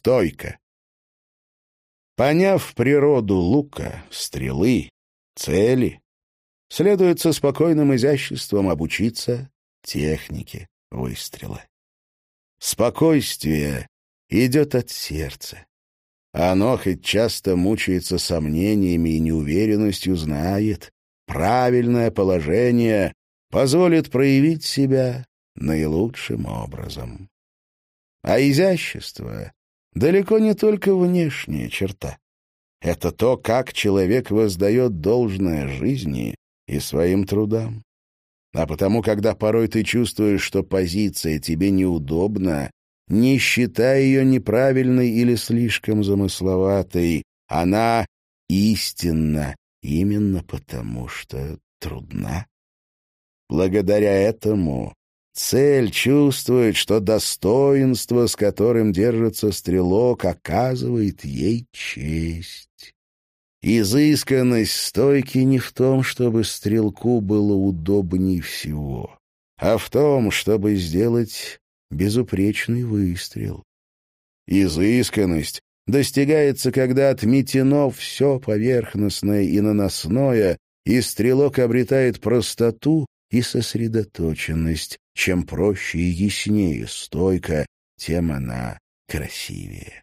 стойко. Поняв природу лука, стрелы, цели, следует со спокойным изяществом обучиться технике выстрела. Спокойствие идет от сердца. Оно, хоть часто мучается сомнениями и неуверенностью, знает, правильное положение позволит проявить себя наилучшим образом. А изящество далеко не только внешняя черта. Это то, как человек воздает должное жизни и своим трудам. А потому, когда порой ты чувствуешь, что позиция тебе неудобна, не считай ее неправильной или слишком замысловатой. Она истинна именно потому, что трудна. Благодаря этому цель чувствует, что достоинство, с которым держится стрелок, оказывает ей честь. Изысканность стойки не в том, чтобы стрелку было удобней всего, а в том, чтобы сделать безупречный выстрел. Изысканность достигается, когда отметено все поверхностное и наносное, и стрелок обретает простоту и сосредоточенность. Чем проще и яснее стойка, тем она красивее.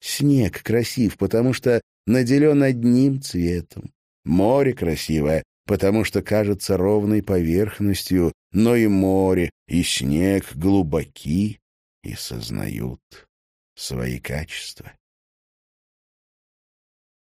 Снег красив, потому что наделен одним цветом. Море красивое, потому что кажется ровной поверхностью, но и море, и снег глубоки и сознают свои качества.